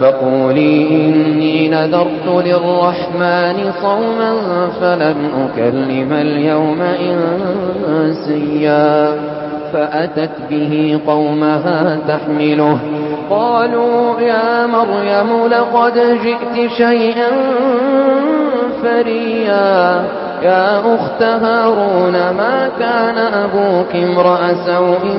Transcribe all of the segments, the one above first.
فقولي إني نذرت للرحمن صوما فلن أكلم اليوم إنسيا. فأتت به قومها تحمله. قالوا يا مريم لقد جئت شيئا فريا. يا أخت هارون ما كان أبوك امرأ سوء؟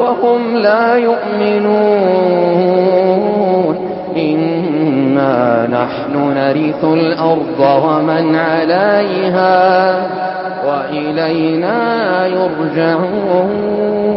وهم لا يؤمنون. إنا نحن نرث الأرض ومن عليها وإلينا يرجعون.